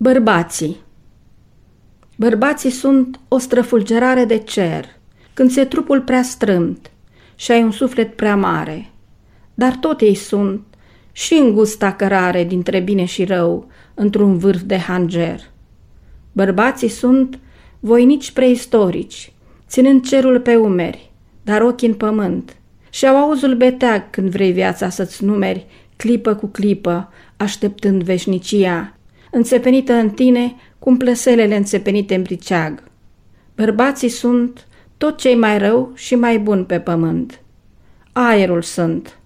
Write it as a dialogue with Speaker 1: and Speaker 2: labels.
Speaker 1: Bărbații Bărbații sunt o străfulgerare de cer, când se trupul prea strâmt și ai un suflet prea mare. Dar tot ei sunt și în gusta cărare dintre bine și rău, într-un vârf de hanger. Bărbații sunt voinici preistorici, ținând cerul pe umeri, dar ochii în pământ, și au auzul beteag când vrei viața să-ți numeri, clipă cu clipă, așteptând veșnicia, înțepenită în tine cum plăselele înțepenite în briceag. Bărbații sunt tot cei mai rău și mai buni pe pământ. Aerul sunt,